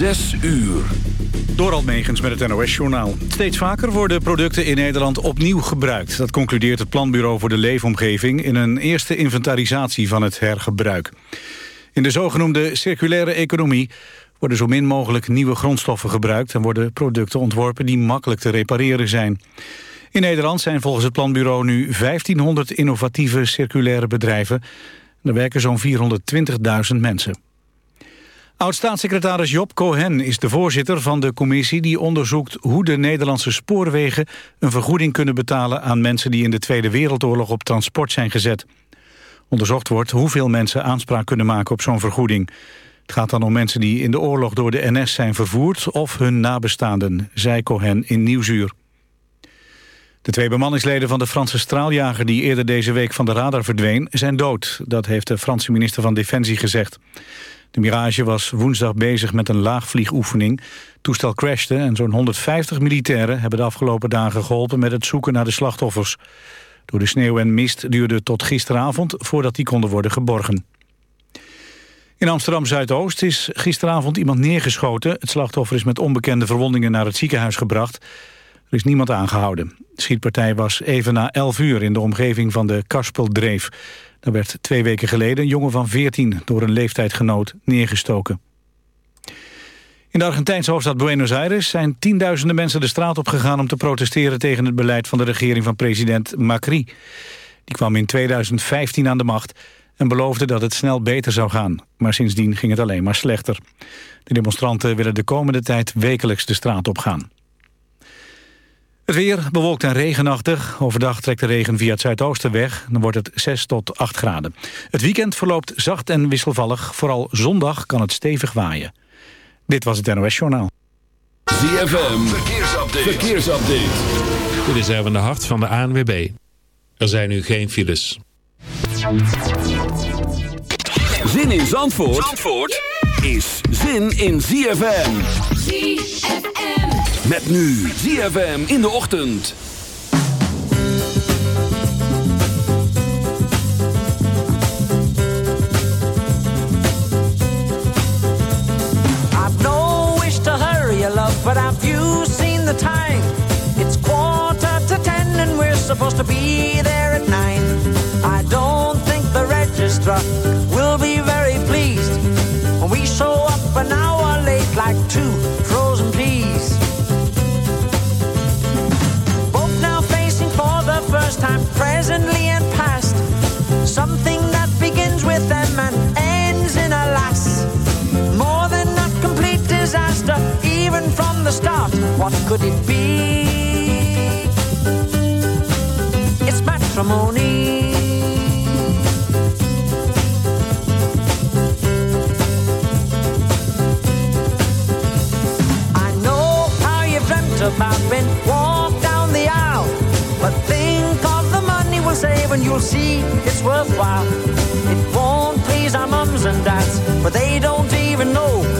Zes uur. Door Megens met het NOS-journaal. Steeds vaker worden producten in Nederland opnieuw gebruikt. Dat concludeert het Planbureau voor de Leefomgeving... in een eerste inventarisatie van het hergebruik. In de zogenoemde circulaire economie... worden zo min mogelijk nieuwe grondstoffen gebruikt... en worden producten ontworpen die makkelijk te repareren zijn. In Nederland zijn volgens het Planbureau nu 1500 innovatieve circulaire bedrijven. Er werken zo'n 420.000 mensen. Oud-staatssecretaris Job Cohen is de voorzitter van de commissie... die onderzoekt hoe de Nederlandse spoorwegen een vergoeding kunnen betalen... aan mensen die in de Tweede Wereldoorlog op transport zijn gezet. Onderzocht wordt hoeveel mensen aanspraak kunnen maken op zo'n vergoeding. Het gaat dan om mensen die in de oorlog door de NS zijn vervoerd... of hun nabestaanden, zei Cohen in Nieuwsuur. De twee bemanningsleden van de Franse straaljager... die eerder deze week van de radar verdween, zijn dood. Dat heeft de Franse minister van Defensie gezegd. De Mirage was woensdag bezig met een laagvliegoefening. Het toestel crashte en zo'n 150 militairen hebben de afgelopen dagen geholpen met het zoeken naar de slachtoffers. Door de sneeuw en mist duurde het tot gisteravond voordat die konden worden geborgen. In Amsterdam-Zuidoost is gisteravond iemand neergeschoten. Het slachtoffer is met onbekende verwondingen naar het ziekenhuis gebracht. Er is niemand aangehouden. De schietpartij was even na 11 uur in de omgeving van de Kaspeldreef. Daar werd twee weken geleden een jongen van 14 door een leeftijdgenoot neergestoken. In de Argentijnse hoofdstad Buenos Aires zijn tienduizenden mensen de straat op gegaan om te protesteren tegen het beleid van de regering van president Macri. Die kwam in 2015 aan de macht en beloofde dat het snel beter zou gaan. Maar sindsdien ging het alleen maar slechter. De demonstranten willen de komende tijd wekelijks de straat op gaan. Het weer bewolkt en regenachtig. Overdag trekt de regen via het zuidoosten weg. Dan wordt het 6 tot 8 graden. Het weekend verloopt zacht en wisselvallig. Vooral zondag kan het stevig waaien. Dit was het NOS Journaal. ZFM, verkeersupdate. verkeersupdate. Dit is even de hart van de ANWB. Er zijn nu geen files. Zin in Zandvoort, Zandvoort? is zin in ZFM. ZFM. Met nu ZFM in de ochtend. I've no wish to hurry you love, but have you seen the time? It's quarter to ten and we're supposed to be there at nine. I don't think the registrar the start. What could it be? It's matrimony. I know how you've dreamt about being walk down the aisle. But think of the money we'll save and you'll see it's worthwhile. It won't please our mums and dads, but they don't even know.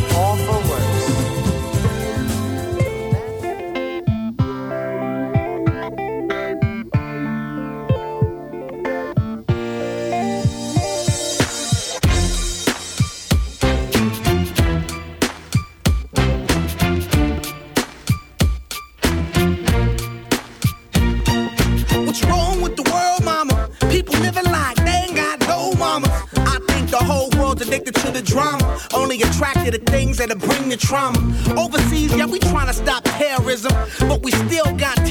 the drama. Only attracted to things that'll bring the trauma. Overseas, yeah, we trying to stop terrorism. But we still got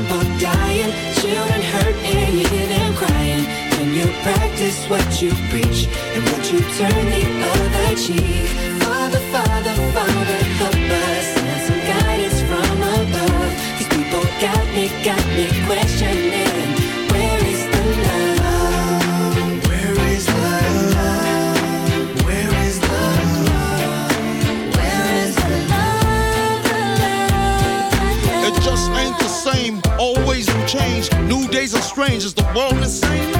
people dying, children hurt and you hear them crying. When you practice what you preach and what you turn the other cheek. Father, Father, Father, help us. Send some guidance from above. These people got me, got me questioning. Always new change. New days are strange. Is the world insane? If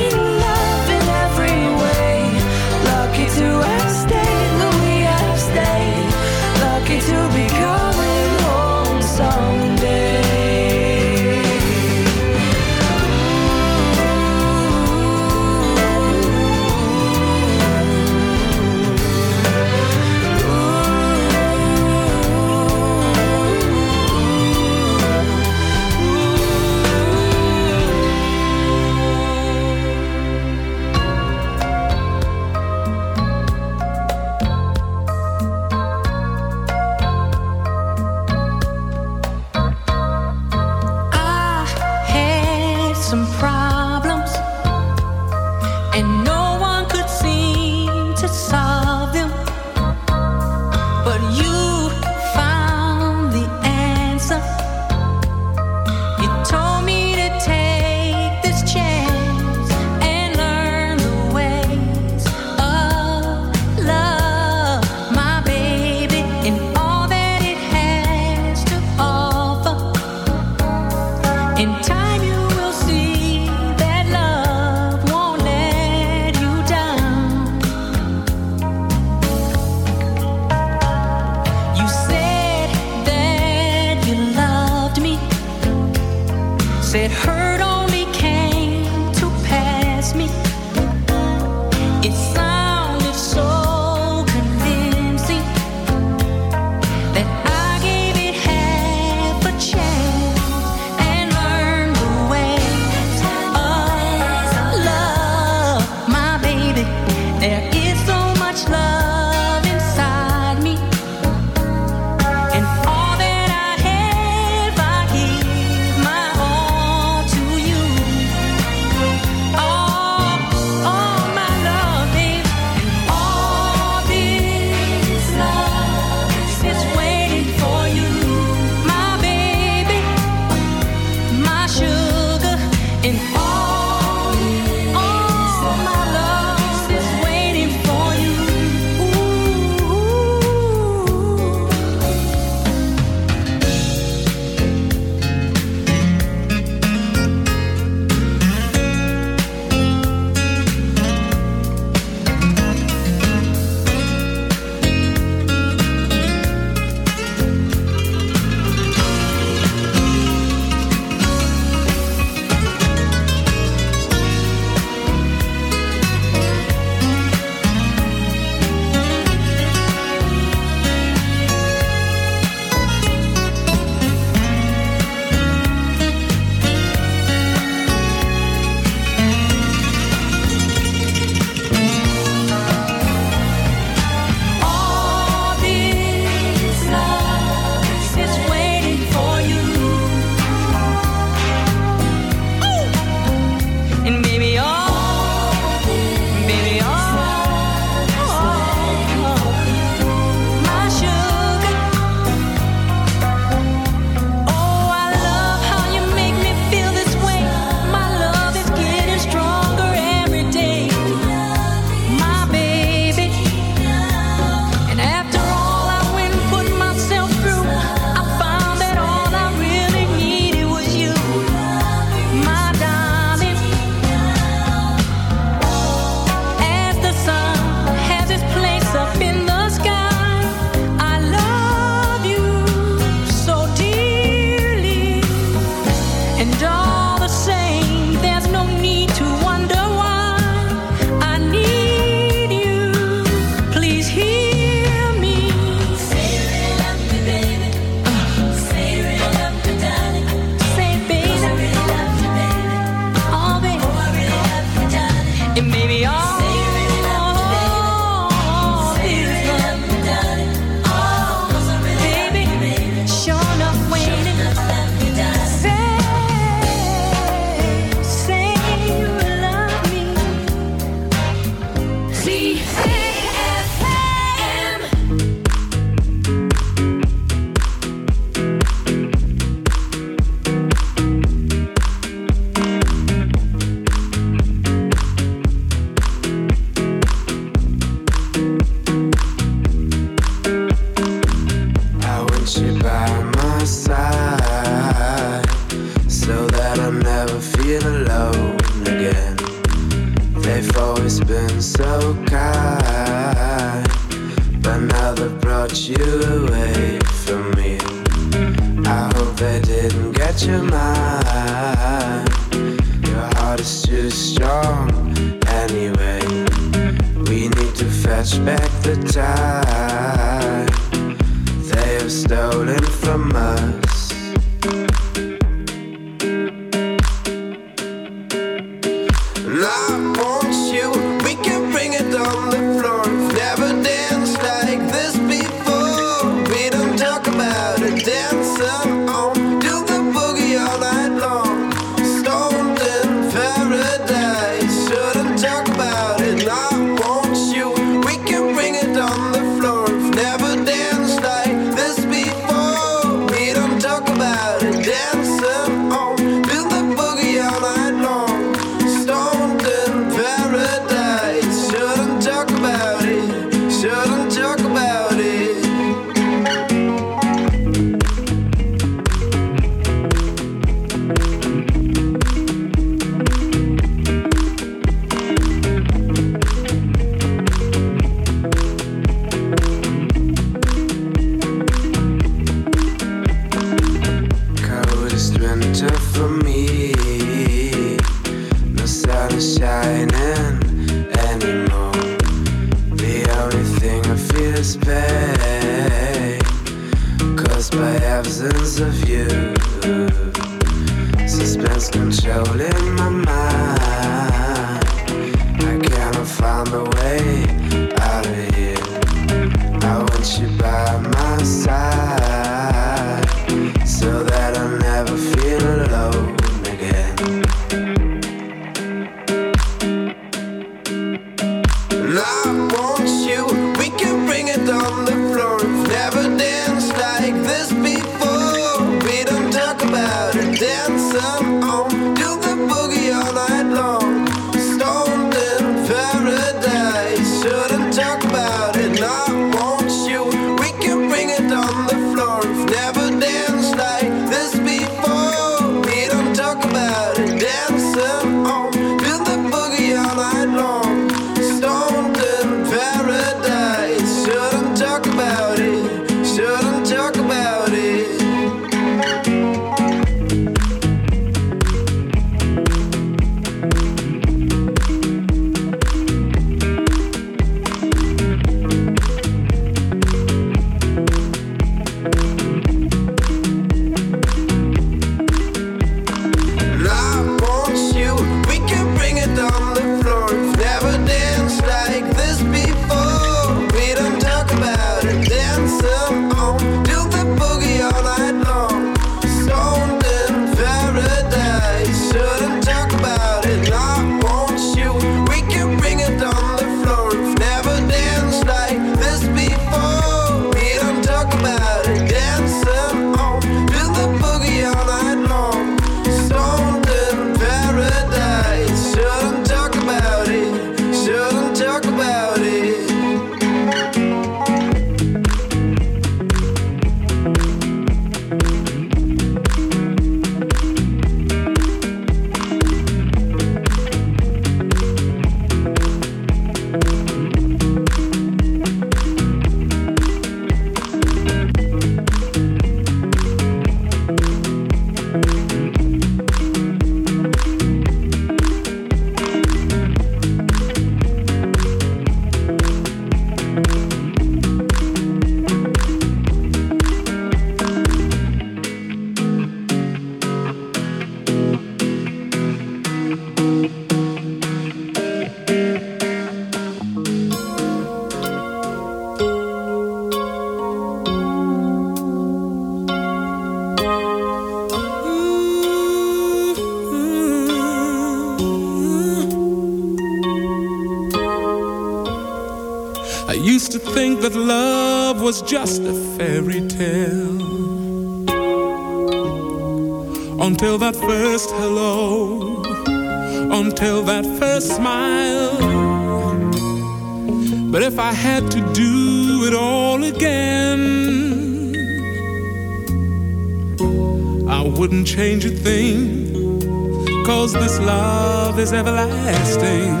Everlasting.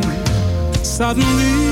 Suddenly,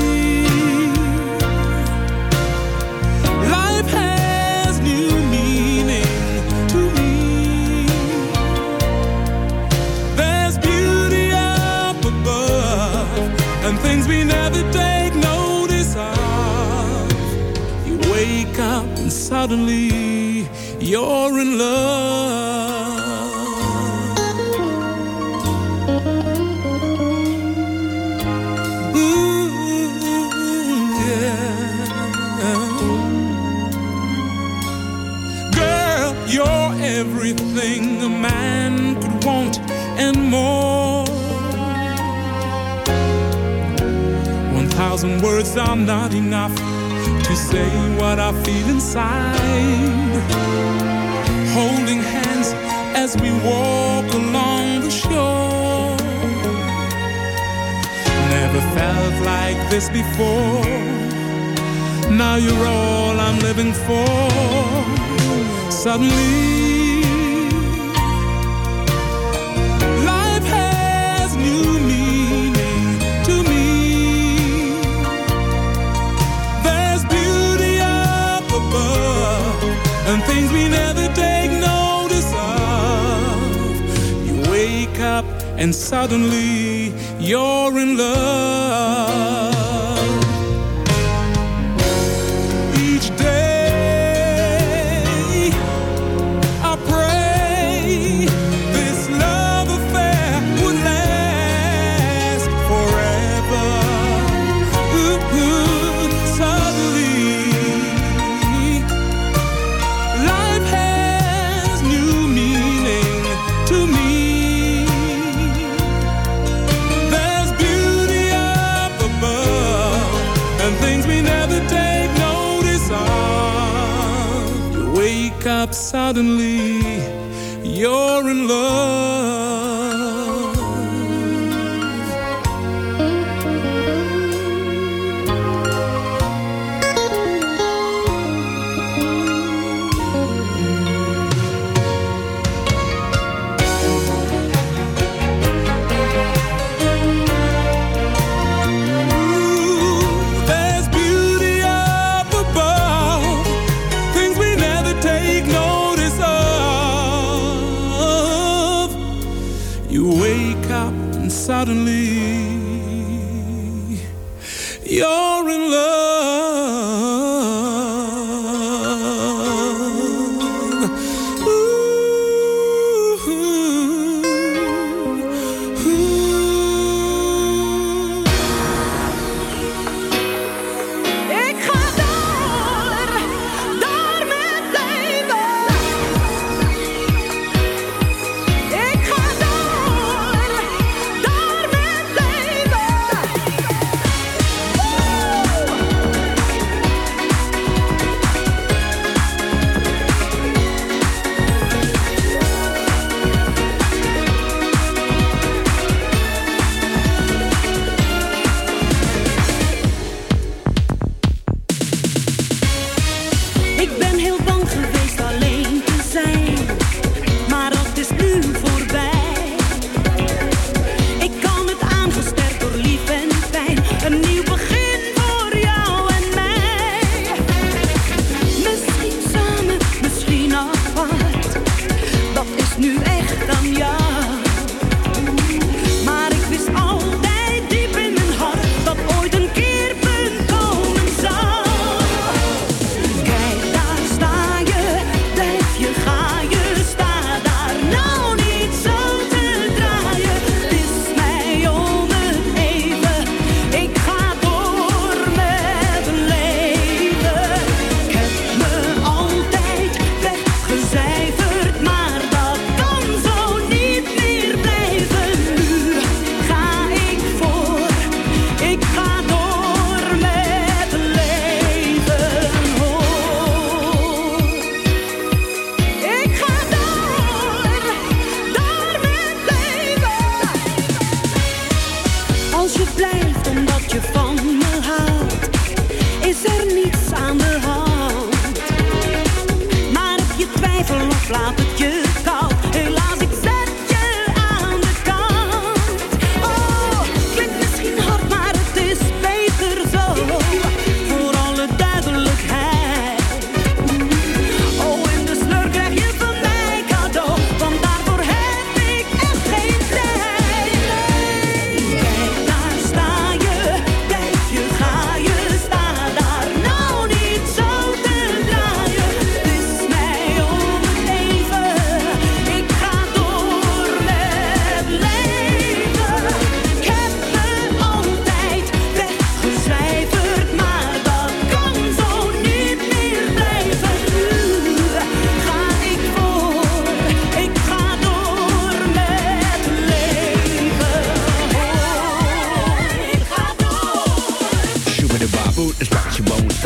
Suddenly, suddenly,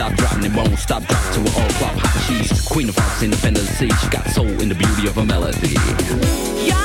stop dropping, it won't stop dropping till we all flop hot. She's queen of hearts, independent seat. She got soul in the beauty of her melody. Yeah.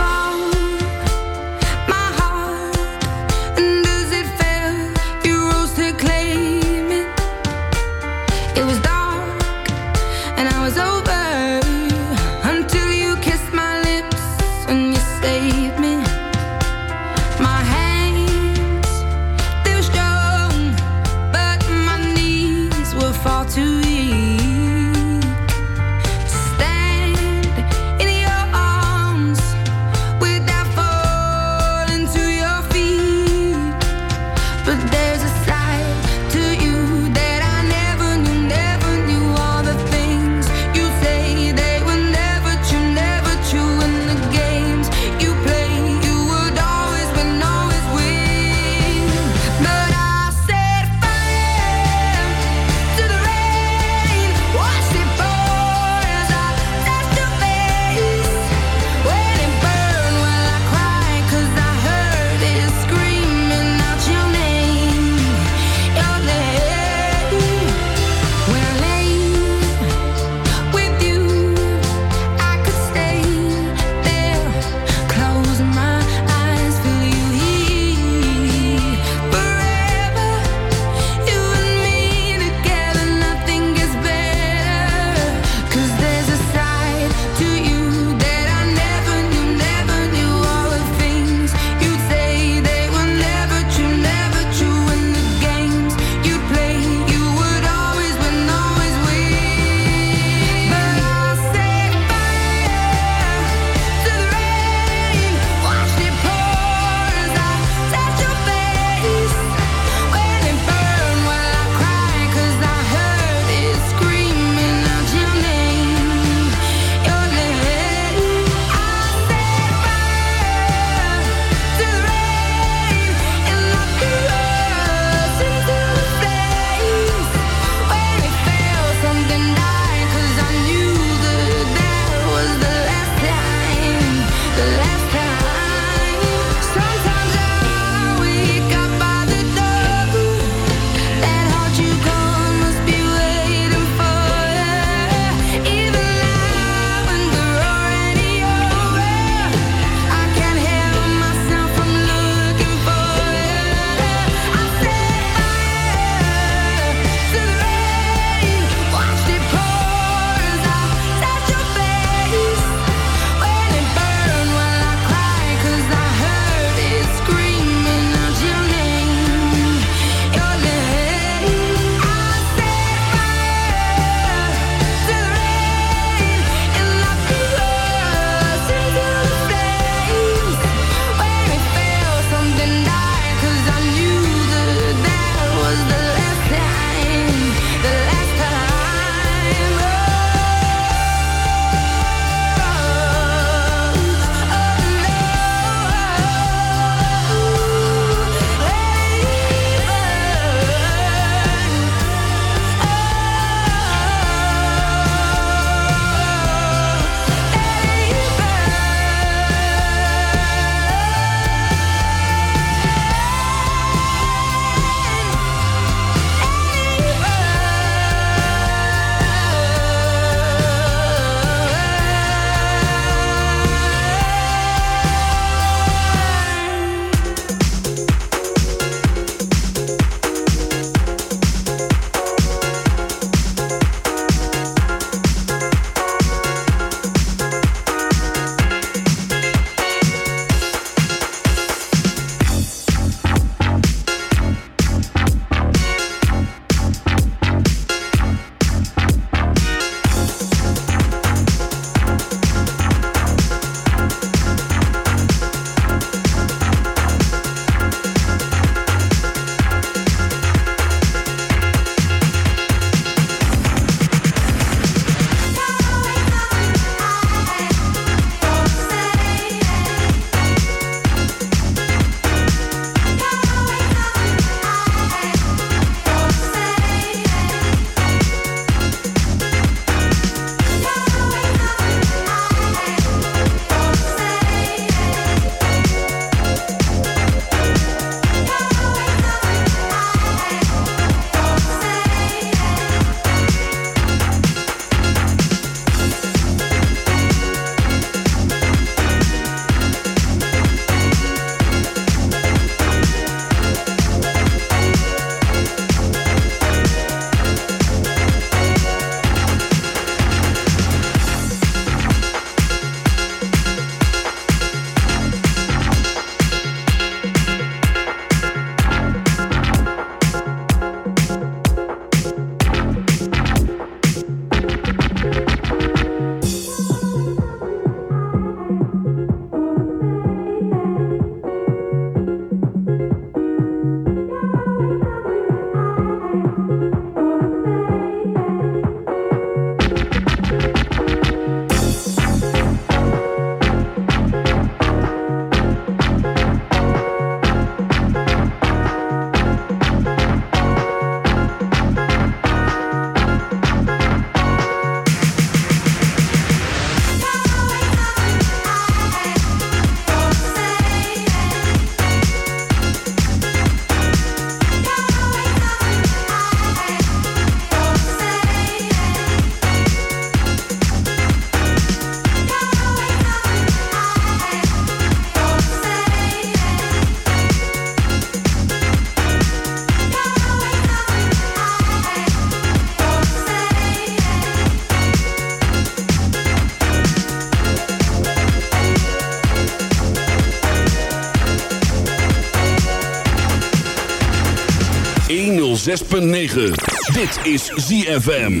Dit is ZFM.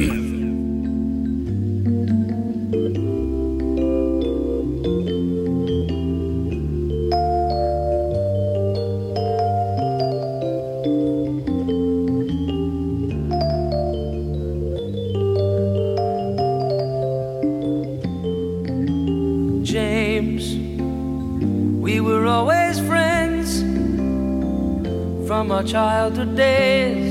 James, we were always friends from our childhood days.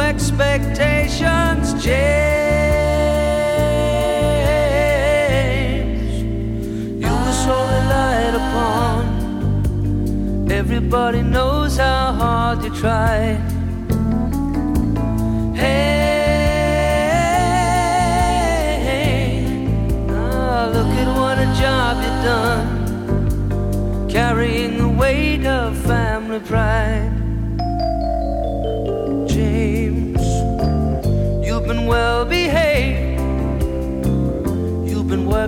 expectations, James. You were so relied upon. Everybody knows how hard you tried. Hey, now look at what a job you've done, carrying the weight of family pride.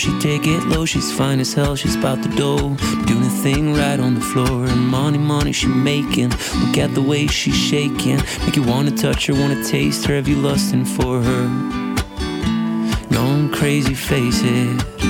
She take it low. She's fine as hell, she's about the dough. Doing the thing right on the floor. And money, money she making. Look at the way she's shaking. Make you wanna touch her, wanna taste her. Have you lusting for her? Gone crazy, face it.